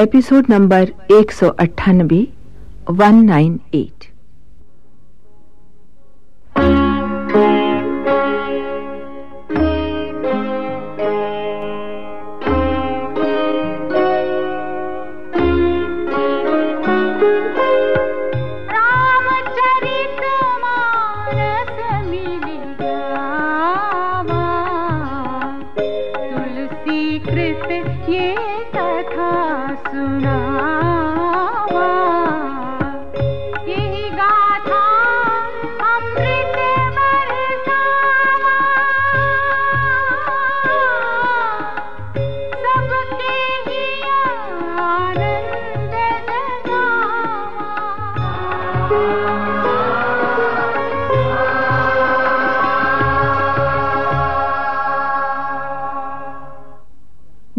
Episode number एक सौ अट्ठानबे one nine eight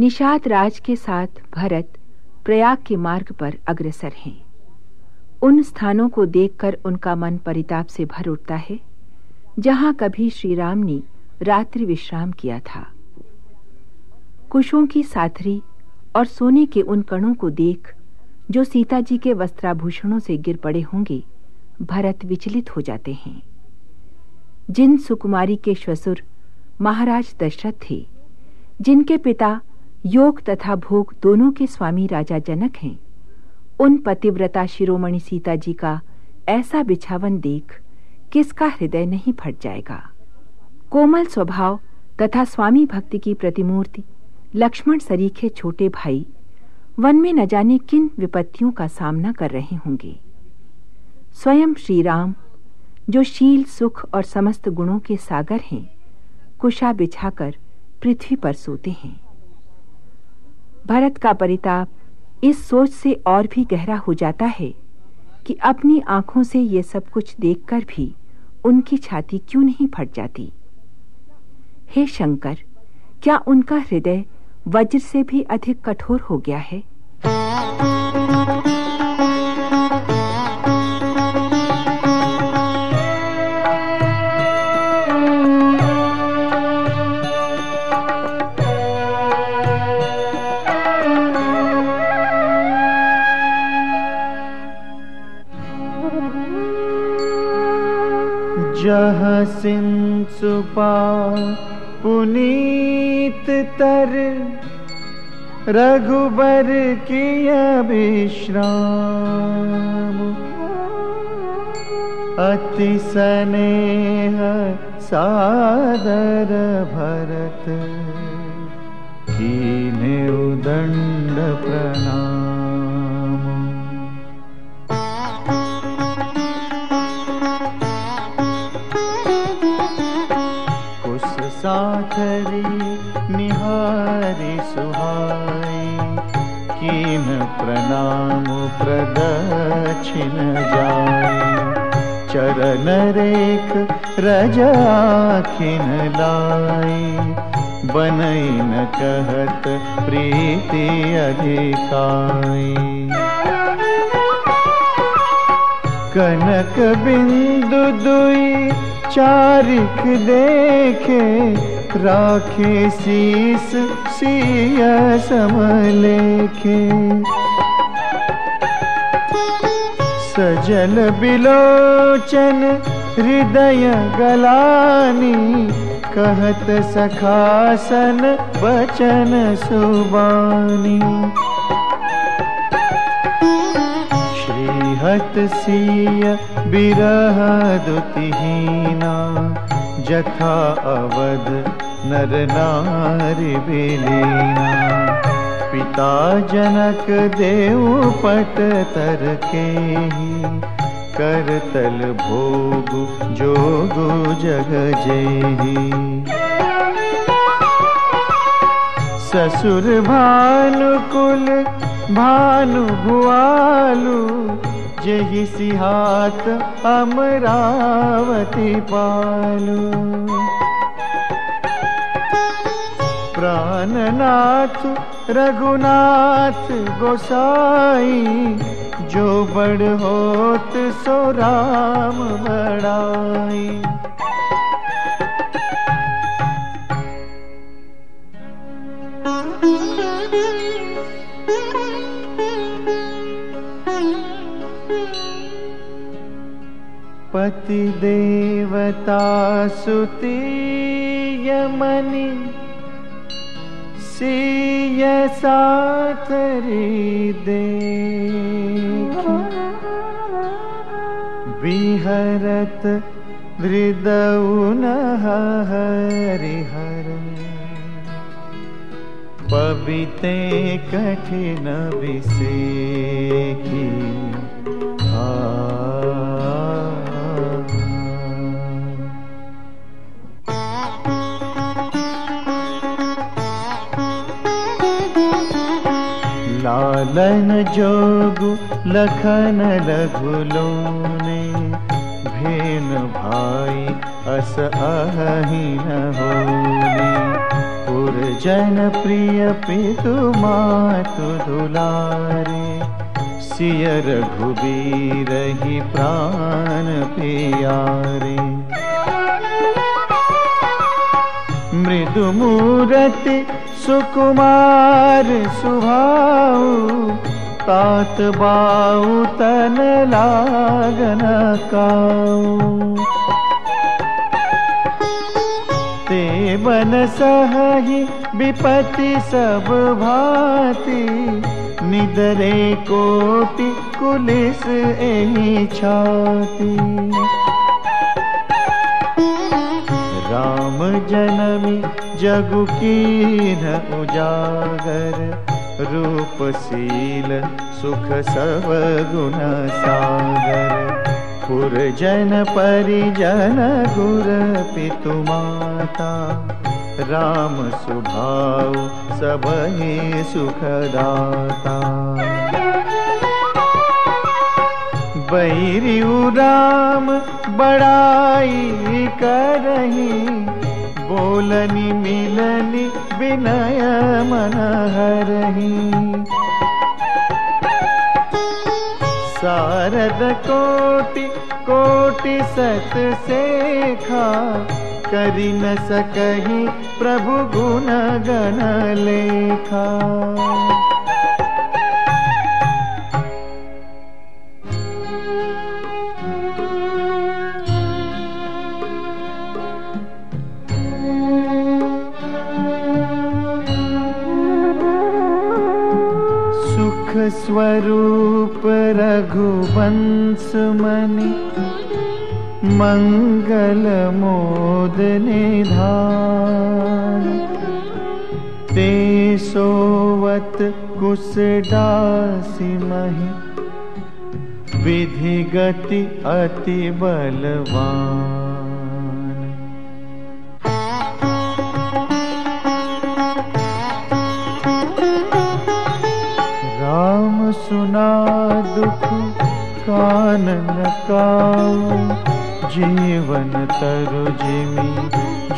Nishad Raj के साथ भरत प्रयाग के मार्ग पर अग्रसर हैं। उन स्थानों को देखकर उनका मन परिताप से भर उठता है, जहाँ कभी श्री राम ने रात्रि विश्राम किया था। कुशों की साथरी और सोने के उन कणों को देख, जो सीता जी के वस्त्राभूषणों से गिर पड़े होंगे, भरत विचलित हो जाते हैं। जिन सुकुमारी के श्वसुर महाराज दशरथ थे, जिनके पिता योग तथा भोग दोनों के स्वामी राजा जनक हैं। उन पतिव्रता शिरोमणि सीता जी का ऐसा बिछावन देख किसका हृदय नहीं फट जाएगा। कोमल स्वभाव तथा स्वामी भक्ति की प्रतिमूर्ति, लक्ष्मण सरीखे छोटे भाई, वन में न जाने किन विपत्तियों का सामना कर रहे होंगे। स्वयं श्री राम जो शील, सुख और समस्त गुणों के सागर हैं, कुशा बिछाकर पृथ्वी पर सोते हैं। भरत का परिताप इस सोच से और भी गहरा हो जाता है कि अपनी आँखों से ये सब कुछ देखकर भी उनकी छाती क्यों नहीं फट जाती। हे शंकर, क्या उनका हृदय वज्र से भी अधिक कठोर हो गया है? जह सिंसुपा पुनीत तर। रघुबर की विश्राम। अति स्नेह सादर भरत कीने उदंड प्रणाम साथरी निहारी सुहाई। कीन प्रणाम प्रदक्षिण जाय चरण रेख रजाखिन लाई। बनई न कहत प्रीति अधिकाई। कनक बिंदु दुई चारिक देखे राखे शीस सिया समलेखे सजल बिलोचन हृदय गलानी कहत सखासन बचन सुबानी। हत सीय बिरह दुतिहीना, जथा अवध नर नारी बिलीना पिता जनक देव पट तर के ही करतल भोग जोगु जग जेही। ससुर भानुकुल, भानु भुआलू जही सिहात अमरावती पालू। प्राणनाथ रघुनाथ गोसाई जो बड़ होत सो राम बड़ाई। पति देवता सुती यमनि सिय साथरी दे विहरत हृदौन हरिहर पविते कठिन विसेखी लालन जोगु लखन लघुलोने, भेन भाई अस अहीन होने पुरजन प्रिय पितु मातु दुलारे, सिय रघुबीर ही प्राण प्यारे। मृदु मूरति सुकुमार सुभाऊ तात बाऊ तन लागन काऊ। ते बन सही विपति सब भांति, निदरे कोटि कुलिस एही छाती। राम जनमी जगु कीन उजागर रूपशील सुख सब गुण सागर। पुरजन परिजन गुर पितु माता। राम सुभाव सब ही सुखदाता। बैरियु राम बड़ाई करही बोलनी मिलनी विनय मन हरही शारद कोटि कोटि सत सेखा, करि न सकही प्रभु गुण गण लेखा। स्वरूप रघुवंशमणि मङ्गलमोद निधा देशोवत कुशदासिमहि विधिगति अति बलवान्। दुख कानन काऊ जीवन तरु जिमी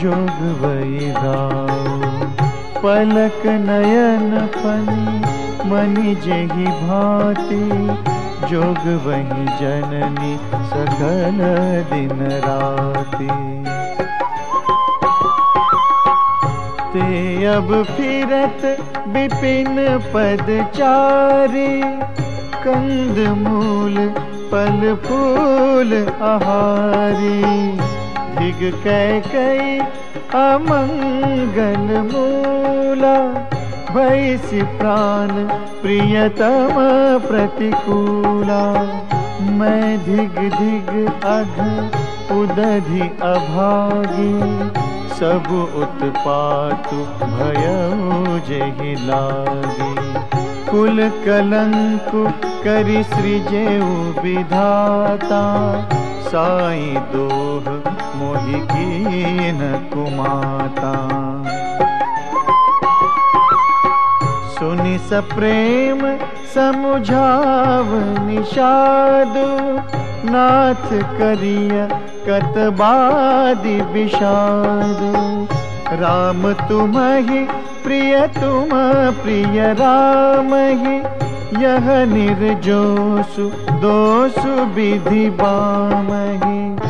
जोग वही पलक नयन फनी, मनि जेहि भांति, जोग वही जननी सकल दिन राति। ते अब फिरत विपिन पद चारी कंद मूल पल फूल आहारी। धिग कै कई अमंगल मूला। भैसी प्राण प्रियतम प्रतिकूला। मैं धिग धिग अघ उदधि अभागी। सब उत्पात भयउ जेहि लागी। कुल कलंक करि सृजेउ विधाता। साई दोह मोहि कीन कुमाता। सुनि सप्रेम समुझाव निषादु। नाथ करिय कतबादि विषादु। राम तुम्हि प्रिय तुम प्रिय राम ही यह निर्जोसु दोषु विधि बामहि